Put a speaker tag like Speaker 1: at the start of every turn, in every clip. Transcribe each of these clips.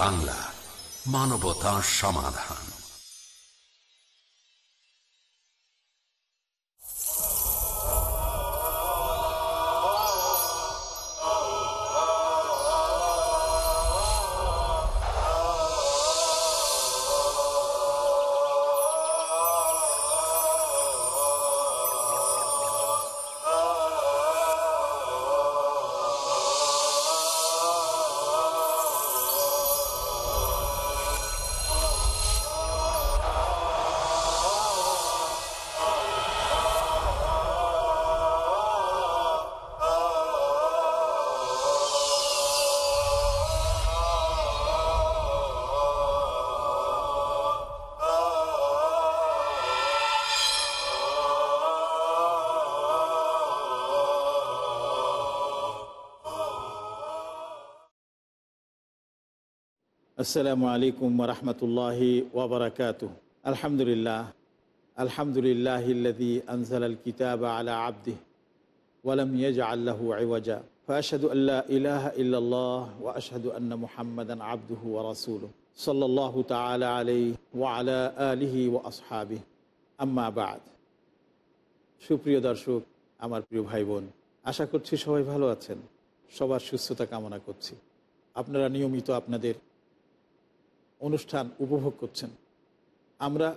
Speaker 1: বাংলা মানবতা সমাধান।
Speaker 2: আসসালামু আলাইকুম রহমতুল্লাহি ওবরাকাত আলহামদুলিল্লাহ আলহামদুলিল্লাহিল্লাদি আনজাল আল কিতাব আলা আবদি ওয়ালাম ইয়াজ আল্লাহু আইওয়াজা فأشهد أن لا إله إلا الله وأشهد أن محمدا عبده ورسوله صلى الله تعالى عليه وعلى آله وأصحابه أما بعد সুপ্রিয় দর্শক আমার প্রিয় ভাই বোন আশা করছি সবাই ভালো আছেন সবার সুস্থতা কামনা করছি আপনারা নিয়মিত আপনাদের অনুষ্ঠান উপভোগ করছেন। আমরা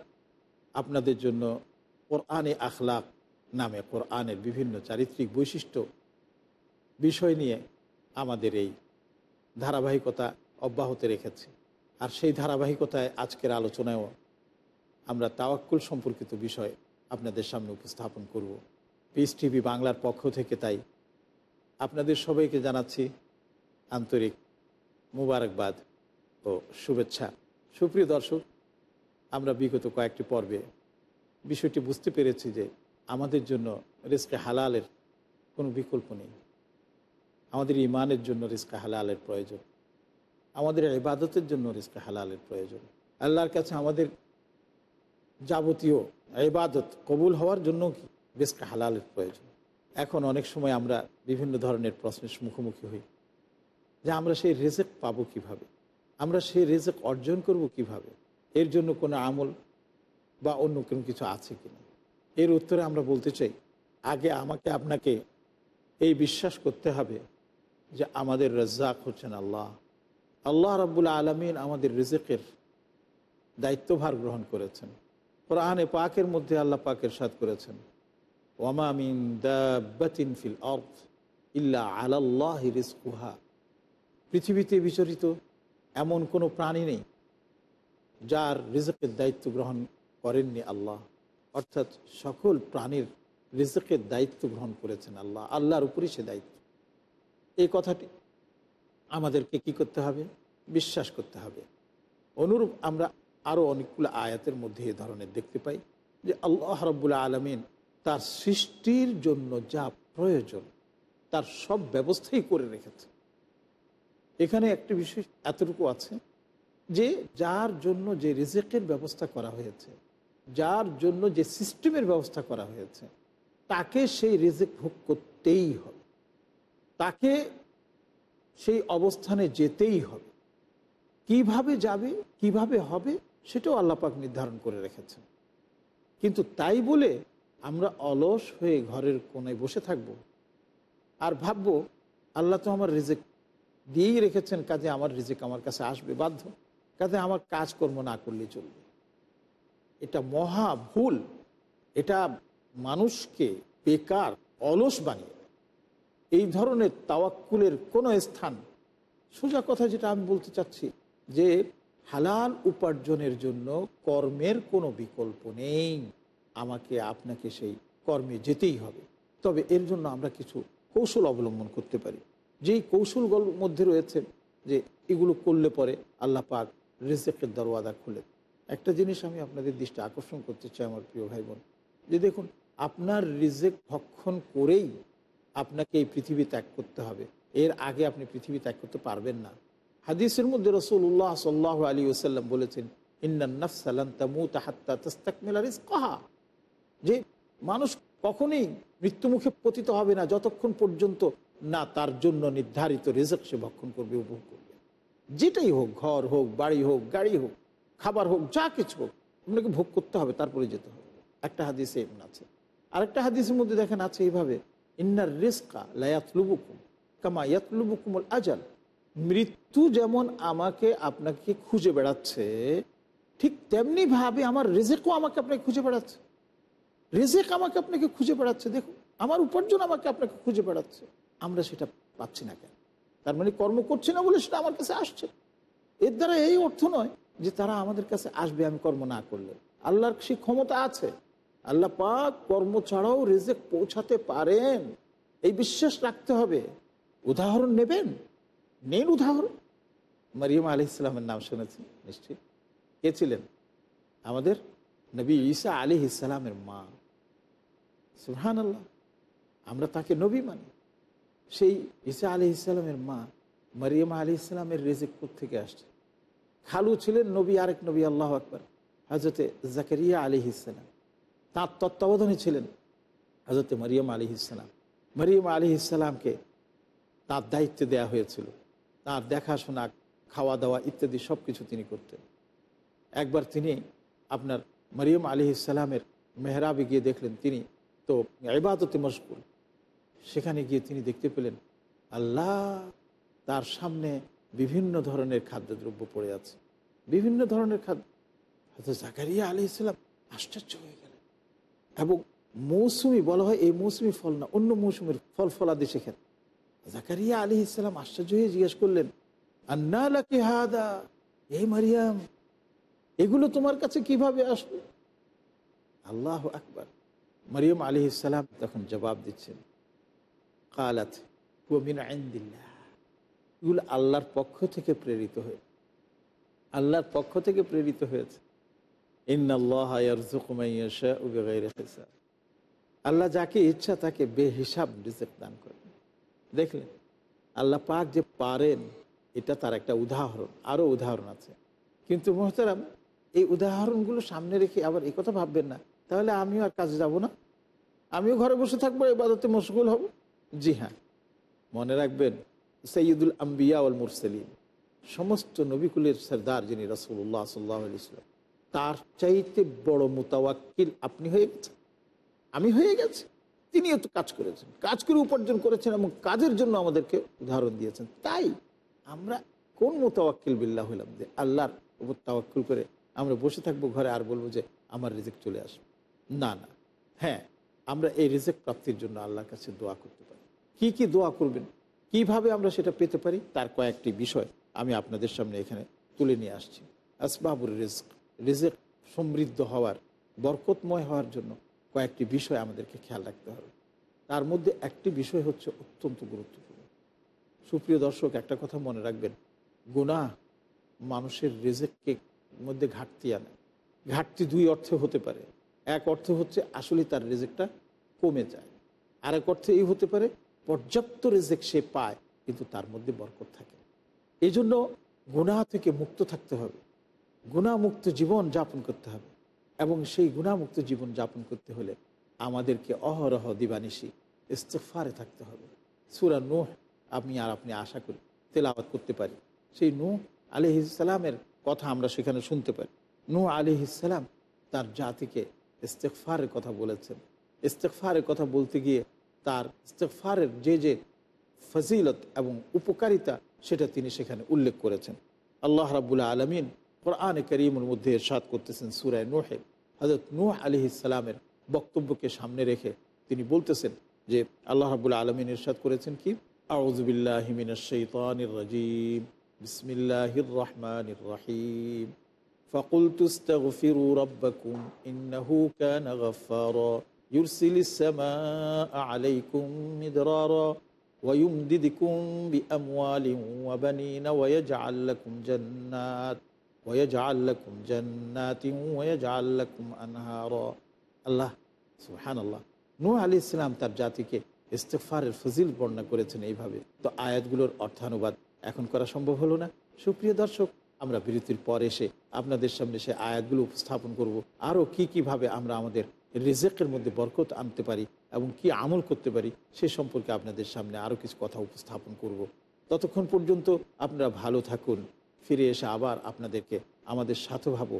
Speaker 2: আপনাদের জন্য কোরআনে আখলাক নামে কোরআনের বিভিন্ন চারিত্রিক বৈশিষ্ট্য বিষয় নিয়ে আমাদের এই ধারাবাহিকতা অব্যাহত রেখেছে। আর সেই ধারাবাহিকতায় আজকের আলোচনায়ও আমরা তাওয়াক্কুল সম্পর্কিত বিষয় আপনাদের সামনে উপস্থাপন করব। পিস টিভি বাংলার পক্ষ থেকে তাই আপনাদের সবাইকে জানাচ্ছি আন্তরিক মুবারকবাদ। ও শুভেচ্ছা। সুপ্রিয় দর্শক, আমরা বিগত কয়েকটি পর্বে বিষয়টি বুঝতে পেরেছি যে আমাদের জন্য রিস্কে হালালের কোনো বিকল্প নেই। আমাদের ইমানের জন্য রিস্কা হালালের প্রয়োজন। আমাদের ইবাদতের জন্য রিস্কা হালালের প্রয়োজন। আল্লাহর কাছে আমাদের যাবতীয় ইবাদত কবুল হওয়ার জন্য কি রিস্কা হালালের প্রয়োজন? এখন অনেক সময় আমরা বিভিন্ন ধরনের প্রশ্নের মুখোমুখি হই যে আমরা সেই রেজেক পাবো কীভাবে? আমরা সেই রেজেক অর্জন করব কীভাবে? এর জন্য কোনো আমল বা অন্য কোনো কিছু আছে কি না এর উত্তরে আমরা বলতে চাই, আগে আমাকে আপনাকে এই বিশ্বাস করতে হবে যে আমাদের রেজাক হচ্ছেন আল্লাহ। আল্লাহ রাবুল আলমিন আমাদের রিজেকের দায়িত্বভার গ্রহণ করেছেন। কোরআনে পাকের মধ্যে আল্লাহ পাকের সাদ করেছেন ওয়ামামিন দাবাতিন ফিল অর্থ ইল্লা আলাল্লাহ রিজকুহা। পৃথিবীতে বিচরিত এমন কোনো প্রাণী নেই যার রিজকের দায়িত্ব গ্রহণ করেননি আল্লাহ। অর্থাৎ সকল প্রাণীর রিজকের দায়িত্ব গ্রহণ করেছেন আল্লাহ। আল্লাহর উপরই সে দায়িত্ব। এই কথাটি আমাদেরকে কি করতে হবে? বিশ্বাস করতে হবে। অনুরূপ আমরা আরও অনেকগুলো আয়াতের মধ্যে এ ধরনের দেখতে পাই যে আল্লাহ রব্বুল্লা আলমিন তার সৃষ্টির জন্য যা প্রয়োজন, তার সব ব্যবস্থাই করে রেখেছে এখানে একটি বিষয় এতটুকু আছে যে যার জন্য যে রিজেকের ব্যবস্থা করা হয়েছে, যার জন্য যে সিস্টেমের ব্যবস্থা করা হয়েছে, তাকে সেই রিজেক ভোগ করতেই হবে। তাকে সেই অবস্থানে যেতেই হবে। কীভাবে যাবে, কীভাবে হবে, সেটাও আল্লাপাক নির্ধারণ করে রেখেছেন। কিন্তু তাই বলে আমরা অলস হয়ে ঘরের কোনায় বসে থাকব আর ভাববো, আল্লাহ তো আমার রিজেক দিয়েই রেখেছেন, কাজে আমার রিজিক আমার কাছে আসবে, বাধ্য। কাজে আমার কাজকর্ম না করলে চলবে। এটা মহা ভুল। এটা মানুষকে বেকার, অলস বানিয়ে এই ধরনের তাওয়াক্কুলের কোনো স্থান, সোজা কথা যেটা আমি বলতে চাচ্ছি, যে হালাল উপার্জনের জন্য কর্মের কোনো বিকল্প নেই। আমাকে, আপনাকে সেই কর্মে যেতেই হবে। তবে এর জন্য আমরা কিছু কৌশল অবলম্বন করতে পারি। যেই কৌশলগুলোর মধ্যে রয়েছে যে এগুলো করলে পরে আল্লাহ পাক রেজেকের দরওয়াদা খুলে। একটা জিনিস আমি আপনাদের দৃষ্টি আকর্ষণ করতে চাই আমার প্রিয় ভাই বোন যে দেখুন, আপনার রিজেক ভক্ষণ করেই আপনাকে এই পৃথিবী ত্যাগ করতে হবে। এর আগে আপনি পৃথিবী ত্যাগ করতে পারবেন না। হাদিসের মধ্যে রসুল্লাহ সাল্লাহ আলী ওসাল্লাম বলেছেন কাহা যে মানুষ কখনই মৃত্যুমুখে পতিত হবে না যতক্ষণ পর্যন্ত না তার জন্য নির্ধারিত রেজেক সে ভক্ষণ করবে, উপভোগ করবে। যেটাই হোক, ঘর হোক, বাড়ি হোক, গাড়ি হোক, খাবার হোক, যা কিছু হোক, আপনাকে ভোগ করতে হবে, তারপরে যেতে হবে। একটা হাদিসে এমন আছে। আরেকটা হাদিসের মধ্যে দেখেন আছে এইভাবে, ইন্নার রিস্কা লায়াতলুবুকুম কামা ইয়াতলুবুকুমুল আজাল। মৃত্যু যেমন আমাকে আপনাকে খুঁজে বেড়াচ্ছে, ঠিক তেমনি ভাবে আমার রেজেকও আমাকে আপনাকে খুঁজে বেড়াচ্ছে। রেজেক আমাকে আপনাকে খুঁজে বেড়াচ্ছে। দেখুন, আমার উপার্জন আমাকে আপনাকে খুঁজে বেড়াচ্ছে। আমরা সেটা পাচ্ছি না কেন? তার মানে কর্ম করছি না বলে সেটা আমার কাছে আসছে। এর দ্বারা এই অর্থ নয় যে তারা আমাদের কাছে আসবে, আমি কর্ম না করলে। আল্লাহর সেই ক্ষমতা আছে। আল্লাহ পাক কর্ম ছাড়াও রেজেক পৌঁছাতে পারেন। এই বিশ্বাস রাখতে হবে। উদাহরণ নেবেন? নেন উদাহরণ। মারিয়াম আলি ইসলামের নাম শুনেছি, নিশ্চয়ই। কে ছিলেন? আমাদের নবী ঈসা আলী ইসলামের মা। সুহান আল্লাহ আমরা তাকে নবী মানি। সেই ঈসা আলি ইসলামের মা, মারিয়াম আলি ইসলামের রেজেক থেকে আসছে? খালু ছিলেন নবী, আরেক নবী, আল্লাহ আকবর হজরতে জাকারিয়া আলী ইসলাম তাঁর তত্ত্বাবধানে ছিলেন হজরতে মারিয়াম আলী ইসলাম মারিয়াম আলী ইসলামকে তার দায়িত্ব দেয়া হয়েছিল। তার দেখাশোনা খাওয়া দাওয়া ইত্যাদি সব কিছু তিনি করতেন। একবার তিনি আপনার মরিয়ম আলী ইসলামের মেহরাবে গিয়ে দেখলেন, তিনি তো ইবাদতে মশগুল। সেখানে গিয়ে তিনি দেখতে পেলেন আল্লাহ তার সামনে বিভিন্ন ধরনের খাদ্যদ্রব্য পড়ে আছে। বিভিন্ন ধরনের খাদ্য। হয়তো জাকারিয়া আলী ইসলাম আশ্চর্য হয়ে গেলেন। এবং মৌসুমি বলা হয়, এই মৌসুমি ফল না, অন্য মৌসুমের ফল ফলাদি সেখানে জাকারিয়া আলী ইসলাম আশ্চর্য হয়ে জিজ্ঞেস করলেন, আন্না কে হাদা? এই মারিয়াম, এগুলো তোমার কাছে কীভাবে আসবে আল্লাহ আকবার। মারিয়াম আলী ইসালাম তখন জবাব দিচ্ছেন কালাত এগুলো আল্লাহর পক্ষ থেকে প্রেরিত হয়ে, আল্লাহর পক্ষ থেকে প্রেরিত হয়েছে। আল্লাহ যাকে ইচ্ছা তাকে বেহিসাব রিজেক দান করেন দেখলেন, আল্লাহ পাক যে পারেন, এটা তার একটা উদাহরণ আরও উদাহরণ আছে। কিন্তু মোহতারাম, এই উদাহরণগুলো সামনে রেখে আবার এই কথা ভাববেন না। তাহলে আমিও আর কাজে যাব না। আমিও ঘরে বসে থাকব, এবাদতে মশগুল হব। জি হ্যাঁ। মনে রাখবেন, সৈয়দুল আম্বিয়া উল মুরসলিম সমস্ত নবিকুলের সর্দার যিনি রসুল্লাহ সাল্লাহ ইসলাম তার চাইতে বড় মোতাওয়াক্কিল আপনি হয়ে গেছেন। আমি হয়ে গেছি। তিনিও তো কাজ করেছেন। কাজ করে উপার্জন করেছেন এবং কাজের জন্য আমাদেরকে উদাহরণ দিয়েছেন। তাই আমরা কোন মোতাওয়াক্কিল বিল্লাহ হইলাম যে আল্লাহর উপর তাওয়াক্কুল করে আমরা বসে থাকব ঘরে আর বলব যে আমার রিজেক্ট চলে আসবে। না না। হ্যাঁ আমরা এই রিজেক্ট প্রাপ্তির জন্য আল্লাহর কাছে দোয়া করতে পারি। কি কি দোয়া করবেন? কীভাবে আমরা সেটা পেতে পারি? তার কয়েকটি বিষয় আমি আপনাদের সামনে এখানে তুলে নিয়ে আসছি। আসবাবুর রিস্ক রিজেক সমৃদ্ধ হওয়ার, বরকতময় হওয়ার জন্য কয়েকটি বিষয় আমাদেরকে খেয়াল রাখতে হবে। তার মধ্যে একটি বিষয় হচ্ছে অত্যন্ত গুরুত্বপূর্ণ। সুপ্রিয় দর্শক, একটা কথা মনে রাখবেন। গুণা মানুষের রেজেককে মধ্যে ঘাটতি আনে। ঘাটতি দুই অর্থে হতে পারে। এক অর্থ হচ্ছে আসলে তার রেজেকটা কমে যায়। আর এক অর্থে এই হতে পারে পর্যাপ্ত রেজেক সে পায়, কিন্তু তার মধ্যে বরকত থাকে। এই জন্য গুণা থেকে মুক্ত থাকতে হবে। গুণামুক্ত জীবন যাপন করতে হবে এবং সেই গুণামুক্ত জীবন যাপন করতে হলে আমাদেরকে অহরহ দিবানিশি ইস্তফারে থাকতে হবে। সুরা নোহ, আমি আর আপনি আশা করি তেলাওয়াত করতে পারি। সেই নূহ আলি ইসালামের কথা আমরা সেখানে শুনতে পারি। নূহ ইসালাম তার জাতিকে ইস্তেকফারের কথা বলেছেন। ইস্তেকফারের কথা বলতে গিয়ে তার ইস্তেকফারের যে যে ফজিলত এবং উপকারিতা সেটা তিনি সেখানে উল্লেখ করেছেন আল্লাহ রাবুল্লাহ আলমিন কোরআন করিমের মধ্যে এরশাদ করতেছেন সুরায় নোহে হজরত নূহ আলি ইসালামের বক্তব্যকে সামনে রেখে তিনি বলতেছেন যে আল্লাহ রাবুল্লাহ আলমিন এরশাদ করেছেন কি আউজবিল্লাহিমিনজিম বিসমিল্লাহির রহমানির রহিম فقلت استغفروا ربكم إنه كان غفارا يرسل السماء عليكم مدرارا ويمددكم بأموال وبنين ويجعل لكم جنات ويجعل لكم جنات ويجعل لكم أنهارا الله سبحان الله নূহ আলী ইসলাম তার জাতিকে ইস্তেফারের ফজিল বর্ণনা করেছেন এইভাবে তো আয়াতগুলোর অর্থানুবাদ এখন করা সম্ভব হলো না সুপ্রিয় দর্শক আমরা বিরতির পর এসে আপনাদের সামনে সে আয়াতগুলো উপস্থাপন করব আরও কি কিভাবে আমরা আমাদের রিজেকের মধ্যে বরকত আনতে পারি এবং কি আমল করতে পারি, সে সম্পর্কে আপনাদের সামনে আরও কিছু কথা উপস্থাপন করব। ততক্ষণ পর্যন্ত আপনারা ভালো থাকুন। ফিরে এসে আবার আপনাদেরকে আমাদের সাথে ভাবো।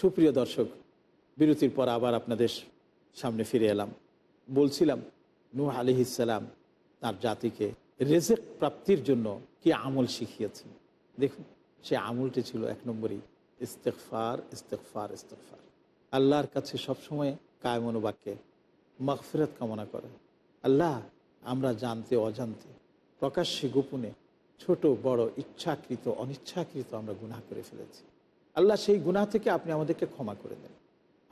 Speaker 2: সুপ্রিয় দর্শক, বিরতির পর আবার আপনাদের সামনে ফিরে এলাম। বলছিলাম, নূহ আলিহিসাল্লাম তার জাতিকে রেজেক প্রাপ্তির জন্য কি আমল শিখিয়েছেন? দেখুন, সে আমলটি ছিল এক নম্বরই ইস্তেকফার ইস্তেকফার ইস্তেকফার আল্লাহর কাছে সবসময় কায়মনোবাক্যে মাগফিরাত কামনা করে আল্লাহ, আমরা জানতে অজান্তে, প্রকাশ্যে গোপনে ছোট, বড়, ইচ্ছাকৃত, অনিচ্ছাকৃত আমরা গুনাহ করে ফেলেছি। আল্লাহ সেই গুনাহ থেকে আপনি আমাদেরকে ক্ষমা করে দেন।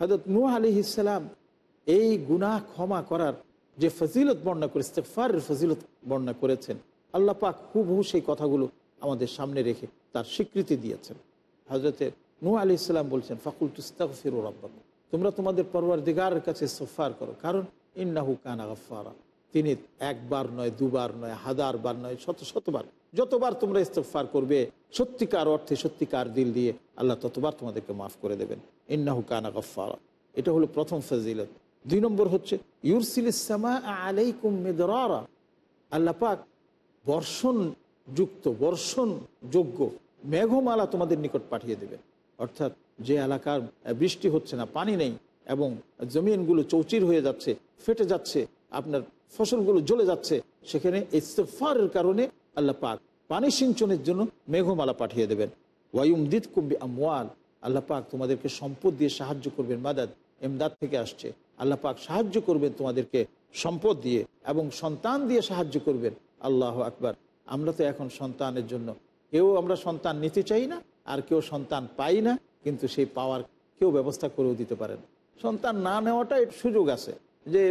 Speaker 2: হজরত নূহ আলি ইসলাম এই গুনাহ ক্ষমা করার যে ফজিলত বর্ণনা করে ইস্তেকফার ফজিলত বর্ণনা করেছেন, আল্লাহ পাক হুবহু সেই কথাগুলো আমাদের সামনে রেখে তার স্বীকৃতি দিয়েছেন। হজরতে নূহ আলি ইসলাম বলছেন ফাকুল তুস্তাগফির রব্বাক তোমরা তোমাদের পরওয়ার দিগারের কাছে ইস্তফার করো, কারণ ইন্নাহু কানা গফারা তিনি একবার নয়, দুবার নয় হাজার বার নয়, শত শতবার যতবার তোমরা ইস্তফার করবে, সত্যিকার অর্থে সত্যিকার দিল দিয়ে আল্লাহ ততবার তোমাদেরকে মাফ করে দেবেন। ইন্নাহু কানা গফারা এটা হলো প্রথম ফজিলত। দুই নম্বর হচ্ছে ইউরসিল ইসলামা আলাইকুম মিদরারা। আল্লাহ পাক বর্ষণ যুক্ত বর্ষণ যোগ্য মেঘমালা তোমাদের নিকট পাঠিয়ে দেবে অর্থাৎ যে এলাকার বৃষ্টি হচ্ছে না, পানি নেই এবং জমিনগুলো চৌচির হয়ে যাচ্ছে, ফেটে যাচ্ছে, আপনার ফসলগুলো জ্বলে যাচ্ছে, সেখানে ইস্তফারের কারণে আল্লাহ পাক পানি সিঞ্চনের জন্য মেঘমালা পাঠিয়ে দেবেন। ওয়ায়ুম দিত কুম্বি আমওয়াল আল্লাহ পাক তোমাদেরকে সম্পদ দিয়ে সাহায্য করবেন, মাদাদ এমদাদ থেকে আসছে। আল্লাহ পাক সাহায্য করবেন তোমাদেরকে সম্পদ দিয়ে এবং সন্তান দিয়ে সাহায্য করবেন। আল্লাহ আকবার। আমরা তো এখন সন্তানের জন্য। কেউ আমরা সন্তান নিতে চাই না, আর কেউ সন্তান পাই না, কিন্তু সেই পাওয়ার কেউ ব্যবস্থা করেও দিতে পারে না। সন্তান না নেওয়াটা সুযোগ আছে যে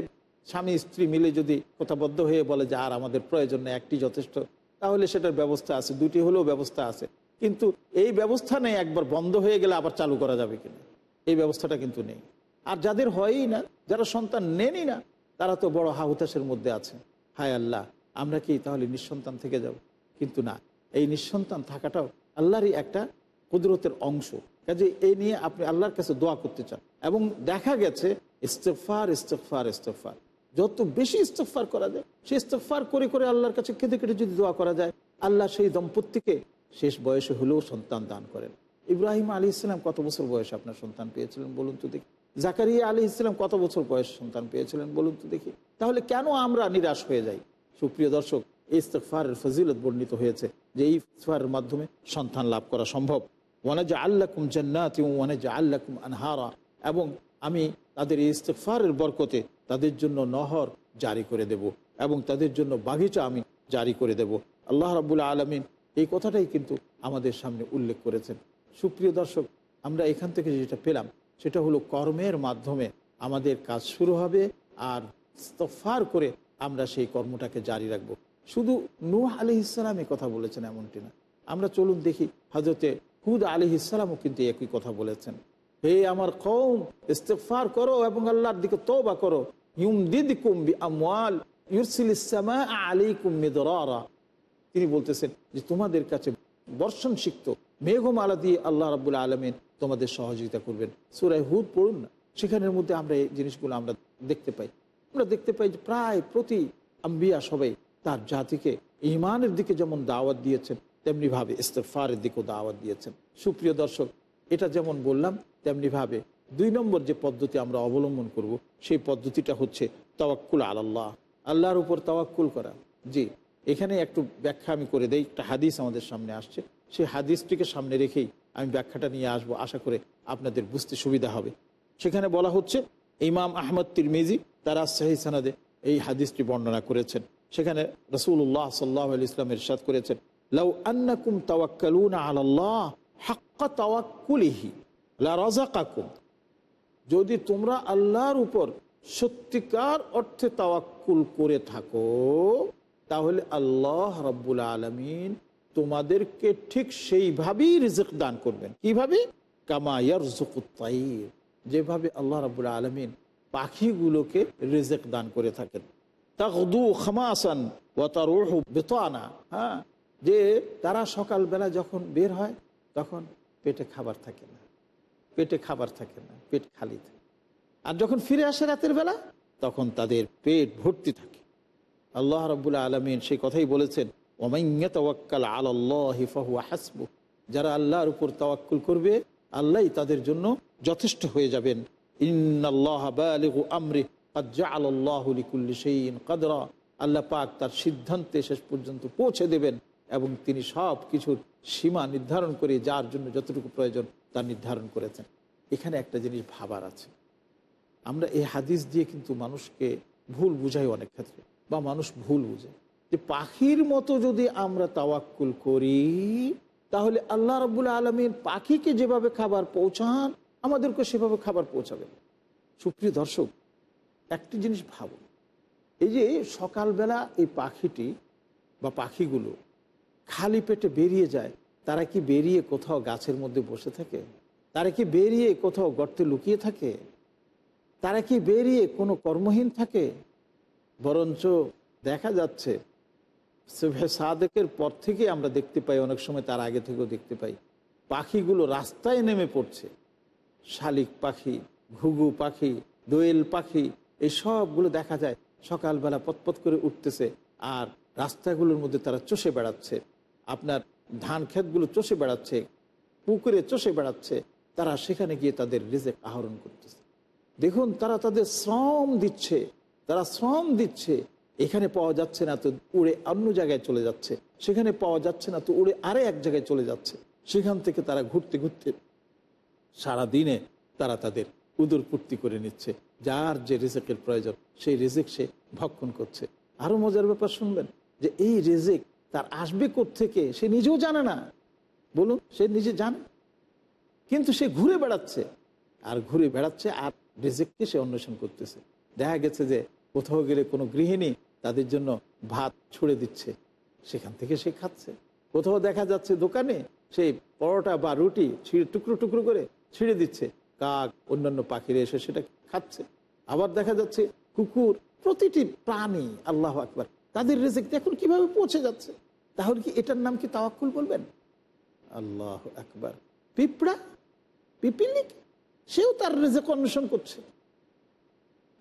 Speaker 2: স্বামী স্ত্রী মিলে যদি কথাবদ্ধ হয়ে বলে যে, আর আমাদের প্রয়োজন একটি যথেষ্ট তাহলে সেটার ব্যবস্থা আছে, দুটি হলেও ব্যবস্থা আছে। কিন্তু এই ব্যবস্থা নেই, একবার বন্ধ হয়ে গেলে আবার চালু করা যাবে কিনা? এই ব্যবস্থাটা কিন্তু নেই। আর যাদের হয়ই না, যারা সন্তান নেনই না, তারা তো বড় হাহুতাসের মধ্যে আছে হায় আল্লাহ, আমরা কি তাহলে নিঃসন্তান থেকে যাব? কিন্তু না, এই নিঃসন্তান থাকাটাও আল্লাহরই একটা কুদরতের অংশ। কাজে এই নিয়ে আপনি আল্লাহর কাছে দোয়া করতে চান। এবং দেখা গেছে ইস্তফার ইস্তফার ইস্তফার যত বেশি ইস্তফার করা যায়, সে ইস্তফার করে করে আল্লাহর কাছে কেঁদে কেটে যদি দোয়া করা যায়, আল্লাহ সেই দম্পতিকে শেষ বয়সে হলেও সন্তান দান করেন। ইব্রাহিম আলী ইসলাম কত বছর বয়সে আপনার সন্তান পেয়েছিলেন বলুন তো দেখি? জাকারিয়া আলী ইসলাম কত বছর বয়স সন্তান পেয়েছিলেন বলুন তো দেখি? তাহলে কেন আমরা নিরাশ হয়ে যাই? সুপ্রিয় দর্শক এই ইস্তফারের ফজিলত বর্ণিত হয়েছে যে এই ইস্তফারের মাধ্যমে সন্তান লাভ করা সম্ভব। ওয়ানে যে আল্লাকুম জান্নাত ওয়ানে যে আল্লাকুম আনহারা। এবং আমি তাদের ইস্তফারের বরকতে তাদের জন্য নহর জারি করে দেব এবং তাদের জন্য বাগিচা আমি জারি করে দেব। আল্লাহ রাবুল্লা আলমিন এই কথাটাই কিন্তু আমাদের সামনে উল্লেখ করেছেন। সুপ্রিয় দর্শক, আমরা এখান থেকে যেটা পেলাম, সেটা হলো কর্মের মাধ্যমে আমাদের কাজ শুরু হবে আর ইস্তফার করে আমরা সেই কর্মটাকে জারি রাখব। শুধু নূহ আলি ইসলাম কথা বলেছেন এমনটি না। আমরা চলুন দেখি হজরতে হুদ আলি ইসলামও কিন্তু একই কথা বলেছেন। হে আমার কৌম ইস্তেফার করো এবং আল্লাহর দিকে তওবা করো। ইউম দিদ কুম্বি আমওয়াল ইউরসিল ইসলামা আলী কুম্মিদরা তিনি বলতেছেন যে, তোমাদের কাছে বর্ষণ শিখত মেঘমালা দিয়ে আল্লাহ রাবুল আলমিন তোমাদের সহযোগিতা করবেন। সুরাই হুদ পড়ুন না, সেখানের মধ্যে আমরা এই জিনিসগুলো আমরা দেখতে পাই। আমরা দেখতে পাই যে, প্রায় প্রতি আম্বিয়া সবাই তার জাতিকে ইমানের দিকে যেমন দাওয়াত দিয়েছেন, তেমনিভাবে ইস্তফারের দিকেও দাওয়াত দিয়েছেন। সুপ্রিয় দর্শক এটা যেমন বললাম তেমনিভাবে দুই নম্বর যে পদ্ধতি আমরা অবলম্বন করব, সেই পদ্ধতিটা হচ্ছে তাওয়াক্কুল আল্লাহ। আল্লাহর উপর তাওয়াক্কুল করা। জি, এখানে একটু ব্যাখ্যা আমি করে দেই, একটা হাদিস আমাদের সামনে আসছে। সেই হাদিসটিকে সামনে রেখেই আমি ব্যাখ্যাটা নিয়ে আসব, আশা করে আপনাদের বুঝতে সুবিধা হবে। সেখানে বলা হচ্ছে, ইমাম আহমদ তিরমিজি তারা সাহি সানাদে এই হাদিসটি বর্ণনা করেছেন। সেখানে রসুল্লাহ সাল্লাহ আলি ইসলামের সাদ করেছেন, লাউ আন্নাকুম তাওয়াক্কালুন আলাল্লাহ হাক্কা তাওয়াক্কুলিহি, লা রাযাকাকুম। যদি তোমরা আল্লাহর উপর সত্যিকার অর্থে তাওয়াক্কুল করে থাকো, তাহলে আল্লাহ রব্বুল আলমিন তোমাদেরকে ঠিক সেইভাবেই রিজক দান করবেন। কীভাবে? কামায়ার জুকুত্তাইর যেভাবে আল্লাহ রব্বুল আলমিন পাখিগুলোকে রিজেক দান করে থাকেন। তাকদু খামাসান ও তার বেতানা হ্যাঁ যে তারা সকালবেলা যখন বের হয় তখন পেটে খাবার থাকে না। পেটে খাবার থাকে না, পেট খালি থাকে। আর যখন ফিরে আসে রাতের বেলা, তখন তাদের পেট ভর্তি থাকে। আল্লাহ রব্বুল্লা আলমিন সেই কথাই বলেছেন ওমাইয়াল আল্লাহ হাসবু। যারা আল্লাহর উপর তাওয়াক্কুল করবে, আল্লাহ তাদের জন্য যথেষ্ট হয়ে যাবেন। কাদরা। আল্লাহ পাক তার সিদ্ধান্তে শেষ পর্যন্ত পৌঁছে দেবেন। এবং তিনি সব কিছুর সীমা নির্ধারণ করে যার জন্য যতটুকু প্রয়োজন তা নির্ধারণ করেছেন। এখানে একটা জিনিস ভাবার আছে। আমরা এই হাদিস দিয়ে কিন্তু মানুষকে ভুল বুঝাই অনেক ক্ষেত্রে, বা মানুষ ভুল বুঝে। যে পাখির মতো যদি আমরা তাওয়াক্কুল করি, তাহলে আল্লাহ রবুল্লা আলমীর পাখিকে যেভাবে খাবার পৌঁছান আমাদেরকে সেভাবে খাবার পৌঁছাবেন। সুপ্রিয় দর্শক, একটি জিনিস ভাবুন। এই যে সকালবেলা এই পাখিটি বা পাখিগুলো খালি পেটে বেরিয়ে যায়, তারা কি বেরিয়ে কোথাও গাছের মধ্যে বসে থাকে? তারা কি বেরিয়ে কোথাও গর্তে লুকিয়ে থাকে? তারা কি বেরিয়ে কোনো কর্মহীন থাকে? বরঞ্চ দেখা যাচ্ছে সাদেকের পর থেকে আমরা দেখতে পাই, অনেক সময় তার আগে থেকেও দেখতে পাই, পাখিগুলো রাস্তায় নেমে পড়ছে। শালিক পাখি, ঘুঘু পাখি, দোয়েল পাখি, এই সবগুলো দেখা যায়, সকালবেলা পতপত করে উঠতেছে আর রাস্তাগুলোর মধ্যে তারা চষে বেড়াচ্ছে। আপনার ধান ক্ষেতগুলো চষে বেড়াচ্ছে, পুকুরে চষে বেড়াচ্ছে, তারা সেখানে গিয়ে তাদের রিজেক আহরণ করতেছে। দেখুন, তারা তাদের শ্রম দিচ্ছে, তারা শ্রম দিচ্ছে। এখানে পাওয়া যাচ্ছে না তো উড়ে অন্য জায়গায় চলে যাচ্ছে, সেখানে পাওয়া যাচ্ছে না তো উড়ে আরে এক জায়গায় চলে যাচ্ছে। সেখান থেকে তারা ঘুরতে ঘুরতে সারা দিনে তারা তাদের উদর পূর্তি করে নিচ্ছে। যার যে রিজেকের প্রয়োজন, সেই রিজেক সে ভক্ষণ করছে। আরও মজার ব্যাপার শুনবেন যে এই রিজেক তার আসবে থেকে সে নিজেও জানে না। বলুন, সে নিজে জানে। কিন্তু সে ঘুরে বেড়াচ্ছে। আর ঘুরে বেড়াচ্ছে আর রিজেককে সে অন্বেষণ করতেছে। দেখা গেছে যে কোথাও গেলে কোনো গৃহিণী তাদের জন্য ভাত ছুড়ে দিচ্ছে। সেখান থেকে সে খাচ্ছে। কোথাও দেখা যাচ্ছে দোকানে সেই পরোটা বা রুটি ছিঁড়ে টুকরো টুকরো করে ছিঁড়ে দিচ্ছে। কাক, অন্যান্য পাখিরা এসে সেটা খাচ্ছে। আবার দেখা যাচ্ছে কুকুর, প্রতিটি প্রাণী, আল্লাহ আকবার, তাদের রেজেক এখন কীভাবে পৌঁছে যাচ্ছে? তাহলে কি এটার নাম কি তাওয়াক্কুল বলবেন? আল্লাহ একবার পিঁপড়া? পিপিলিক সেও তার রেজেক অন্বেষণ করছে।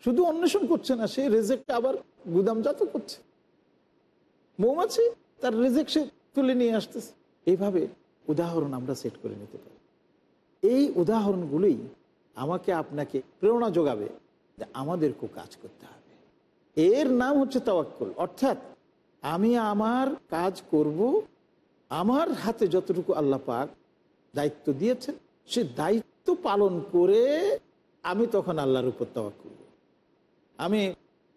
Speaker 2: শুধু অন্বেষণ করছে না, সে রেজেকটা আবার গুদামজাত করছে। মৌমাছি, তার রেজেক সে তুলে নিয়ে আসতেছে। এইভাবে উদাহরণ আমরা সেট করে নিতে পারি। এই উদাহরণগুলোই আমাকে আপনাকে প্রেরণা যোগাবে যে আমাদেরকেও কাজ করতে হবে। এর নাম হচ্ছে তাওয়াক্কুল। অর্থাৎ আমি আমার কাজ করব, আমার হাতে যতটুকু আল্লাহ পাক দায়িত্ব দিয়েছেন, সে দায়িত্ব পালন করে আমি তখন আল্লাহর উপর তাওয়াক্কুল করব। আমি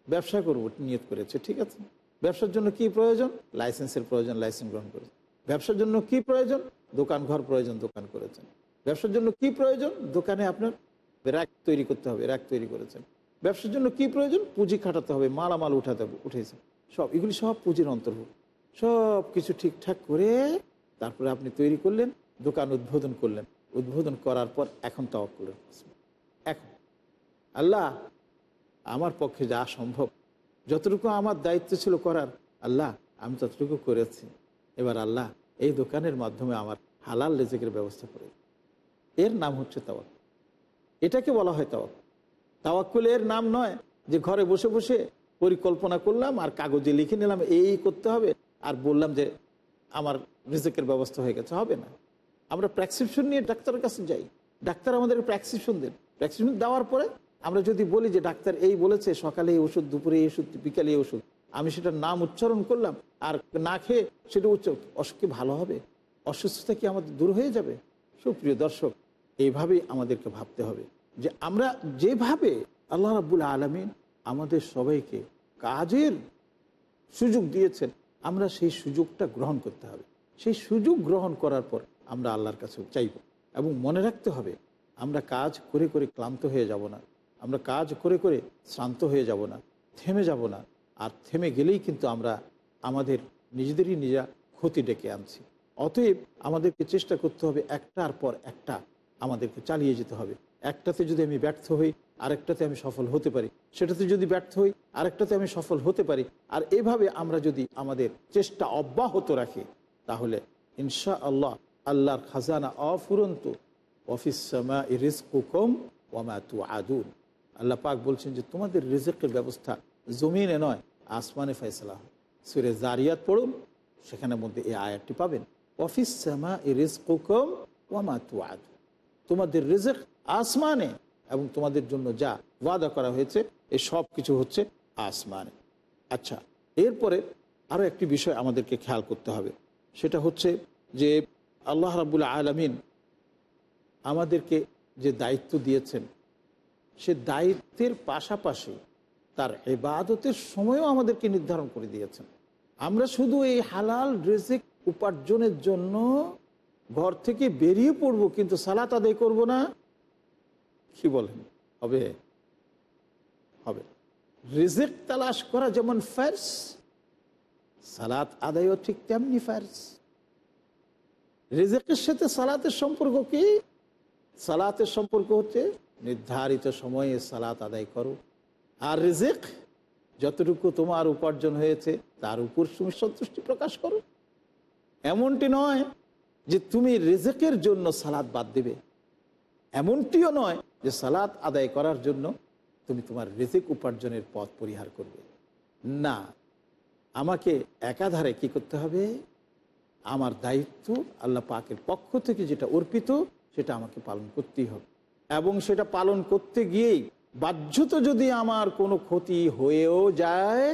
Speaker 2: ব্যবসা করব, নিয়ত করেছে, ঠিক আছে? ব্যবসার জন্য কি প্রয়োজন? লাইসেন্সের প্রয়োজন, লাইসেন্স গ্রহণ করেছে। ব্যবসার জন্য কি প্রয়োজন? দোকান ঘর প্রয়োজন, দোকান করেছেন। ব্যবসার জন্য কি প্রয়োজন? দোকানে আপনার র্যাক তৈরি করতে হবে র্যাক তৈরি করেছেন। ব্যবসার জন্য কি প্রয়োজন? পুঁজি খাটাতে হবে, মালামাল উঠাতে হবে উঠেছে সব, এগুলি সব পুঁজির অন্তর্ভুক্ত। সব কিছু ঠিকঠাক করে তারপরে আপনি তৈরি করলেন, দোকান উদ্বোধন করলেন। উদ্বোধন করার পর এখন তাওয়াক্কুলের এখন। আল্লাহ, আমার পক্ষে যা সম্ভব, যতটুকু আমার দায়িত্ব ছিল করার, আল্লাহ, আমি ততটুকু করেছি। এবার আল্লাহ এই দোকানের মাধ্যমে আমার হালাল রেজেকের ব্যবস্থা করে এর নাম হচ্ছে তাওয়াক্কুল। এটাকে বলা হয় তাওয়াক্কুল। এর নাম নয় যে ঘরে বসে বসে পরিকল্পনা করলাম আর কাগজে লিখে নিলাম, এই করতে হবে। আর বললাম যে, আমার রিজেকের ব্যবস্থা হয়ে গেছে, হবে না। আমরা প্রেসক্রিপশন নিয়ে ডাক্তারের কাছে যাই। ডাক্তার আমাদের প্রেসক্রিপশন দেন। প্রেসক্রিপশন দেওয়ার পরে আমরা যদি বলি যে, ডাক্তার এই বলেছে, সকালে এই ওষুধ, দুপুরে এই ওষুধ, বিকালে এই ওষুধ। আমি সেটার নাম উচ্চারণ করলাম আর না খেয়ে সেটা উচ্চ, অসুখ কি ভালো হবে? অসুস্থতা কি আমাদের দূর হয়ে যাবে? সুপ্রিয় দর্শক, এইভাবেই আমাদেরকে ভাবতে হবে যে, আমরা যেভাবে আল্লাহ রাবুল আলমিন আমাদের সবাইকে কাজের সুযোগ দিয়েছেন, আমরা সেই সুযোগটা গ্রহণ করতে হবে। সেই সুযোগ গ্রহণ করার পর আমরা আল্লাহর কাছে চাইব এবং মনে রাখতে হবে, আমরা কাজ করে করে ক্লান্ত হয়ে যাব না, আমরা কাজ করে করে শ্রান্ত হয়ে যাব না, থেমে যাব না, আর থেমে গেলেই কিন্তু আমরা আমাদের নিজেদেরই নিজা ক্ষতি ডেকে আনছি। অতএব আমাদেরকে চেষ্টা করতে হবে একটার পর একটা আমাদেরকে চালিয়ে যেতে হবে। একটাতে যদি আমি ব্যর্থ হই আরেকটাতে আমি সফল হতে পারি। সেটাতে যদি ব্যর্থ হই, আরেকটাতে আমি সফল হতে পারি। আর এভাবে আমরা যদি আমাদের চেষ্টা অব্যাহত রাখি, তাহলে ইনশা আল্লাহ আল্লাহর খাজানা অফুরন্ত। অফিসমা আদুন আল্লাহ পাক বলছেন যে, তোমাদের রিজেকের ব্যবস্থা জমিনে নয়, আসমানে ফয়সলা হয় সুরে জারিয়াত পড়ুন সেখানের মধ্যে এই আয়াতটি পাবেন। অফিস সামা রিজকুকম ওয়ামা তু আদু তোমাদের রিজেক আসমানে এবং তোমাদের জন্য যা ওয়াদা করা হয়েছে, এ সব কিছু হচ্ছে আসমানে। আচ্ছা এরপরে আরও একটি বিষয় আমাদেরকে খেয়াল করতে হবে। সেটা হচ্ছে যে আল্লাহ রাবুল আলমিন আমাদেরকে যে দায়িত্ব দিয়েছেন, সে দায়িত্বের পাশাপাশি তার এবাদতের সময়ও আমাদেরকে নির্ধারণ করে দিয়েছেন। আমরা শুধু এই হালাল রেজেক উপার্জনের জন্য ঘর থেকে বেরিয়ে পড়ব, কিন্তু সালাত আদায় করব না কি বলেন? হবে। হবে। রিজেক তালাশ করা যেমন ফার্স সালাত আদায়ও ঠিক তেমনি ফার্স রিজেকের সাথে সালাতের সম্পর্ক কি? সালাতের সম্পর্ক হচ্ছে নির্ধারিত সময়ে সালাত আদায় করো। আর রিজেক যতটুকু তোমার উপার্জন হয়েছে, তার উপর তুমি সন্তুষ্টি প্রকাশ করো। এমনটি নয় যে তুমি রিজেকের জন্য সালাদ বাদ দেবে। এমনটিও নয় যে সালাত আদায় করার জন্য তুমি তোমার রিজিক উপার্জনের পথ পরিহার করবে। না, আমাকে একাধারে কি করতে হবে? আমার দায়িত্ব আল্লাহ পাকের পক্ষ থেকে যেটা অর্পিত, সেটা আমাকে পালন করতেই হবে। এবং সেটা পালন করতে গিয়েই বাধ্যত যদি আমার কোনো ক্ষতি হয়েও যায়,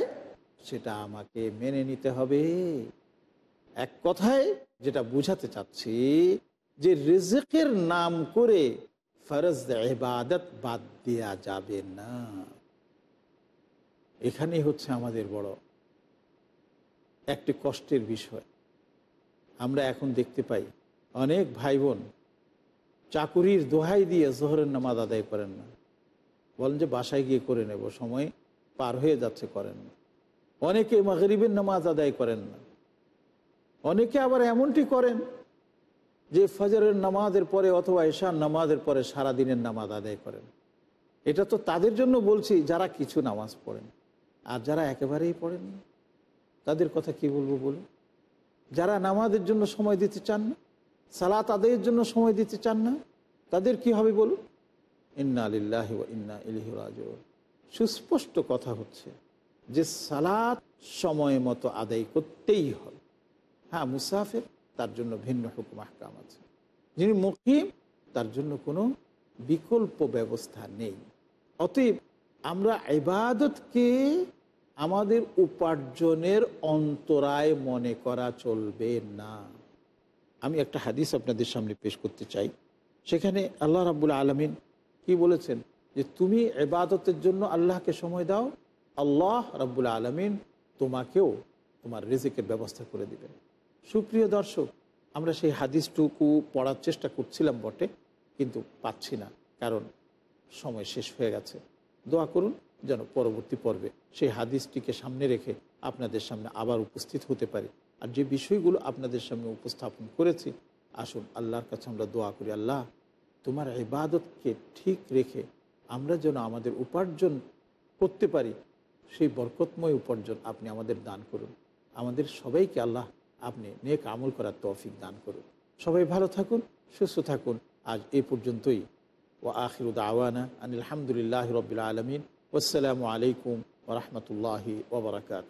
Speaker 2: সেটা আমাকে মেনে নিতে হবে। এক কথায় যেটা বুঝাতে চাচ্ছি, যে রেজেকের নাম করে ফরজ এবাদত বাদ দেয়া যাবে না। এখানেই হচ্ছে আমাদের বড় একটি কষ্টের বিষয়। আমরা এখন দেখতে পাই, অনেক ভাই বোন চাকুরির দোহাই দিয়ে জোহরের নামাজ আদায় করেন না। বলেন যে বাসায় গিয়ে করে নেব, সময় পার হয়ে যাচ্ছে করেন না। অনেকে মাগরিবের নামাজ আদায় করেন না। অনেকে আবার এমনটি করেন যে ফজরের নামাজের পরে অথবা এশার নামাজের পরে সারা দিনের নামাজ আদায় করেন। এটা তো তাদের জন্য বলছি, যারা কিছু নামাজ পড়েন। আর যারা একেবারেই পড়েন তাদের কথা কি বলব বলুন? যারা নামাজের জন্য সময় দিতে চান না, সালাত আদায়ের জন্য সময় দিতে চান না, তাদের কি হবে বলুন? ইন্না আলিল্লাহ ইন্না ইলিহ সুস্পষ্ট কথা হচ্ছে যে সালাত সময় মতো আদায় করতেই হবে। হ্যাঁ মুসাফের তার জন্য ভিন্ন হুকুম আহকাম আছে। যিনি মুকিম, তার জন্য কোনো বিকল্প ব্যবস্থা নেই। অতএব আমরা ইবাদতকে আমাদের উপার্জনের অন্তরায় মনে করা চলবে না। আমি একটা হাদিস আপনাদের সামনে পেশ করতে চাই। সেখানে আল্লাহ রাবুল আলমিন কি বলেছেন? যে তুমি এবাদতের জন্য আল্লাহকে সময় দাও, আল্লাহ রাব্বুল আলমিন তোমাকেও তোমার রেজেকের ব্যবস্থা করে দিবেন। সুপ্রিয় দর্শক, আমরা সেই হাদিসটুকু পড়ার চেষ্টা করছিলাম বটে, কিন্তু পাচ্ছি না, কারণ সময় শেষ হয়ে গেছে। দোয়া করুন যেন পরবর্তী পর্বে সেই হাদিসটিকে সামনে রেখে আপনাদের সামনে আবার উপস্থিত হতে পারি। আর যে বিষয়গুলো আপনাদের সামনে উপস্থাপন করেছি, আসুন আল্লাহর কাছে আমরা দোয়া করি, আল্লাহ, তোমার ইবাদতকে ঠিক রেখে আমরা যেন আমাদের উপার্জন করতে পারি, সেই বরকতময় উপার্জন আপনি আমাদের দান করুন। আমাদের সবাইকে আল্লাহ আপনি নেক আমল করার তৌফিক দান করুন। সবাই ভালো থাকুন, সুস্থ থাকুন। আজ এ পর্যন্তই। ও আখিরুদ আওয়ানা আনিল হামদুলিল্লাহ রবিল আলমিন। আসসালামু আলাইকুম ওরহমতুল্লাহি ওবরাকাত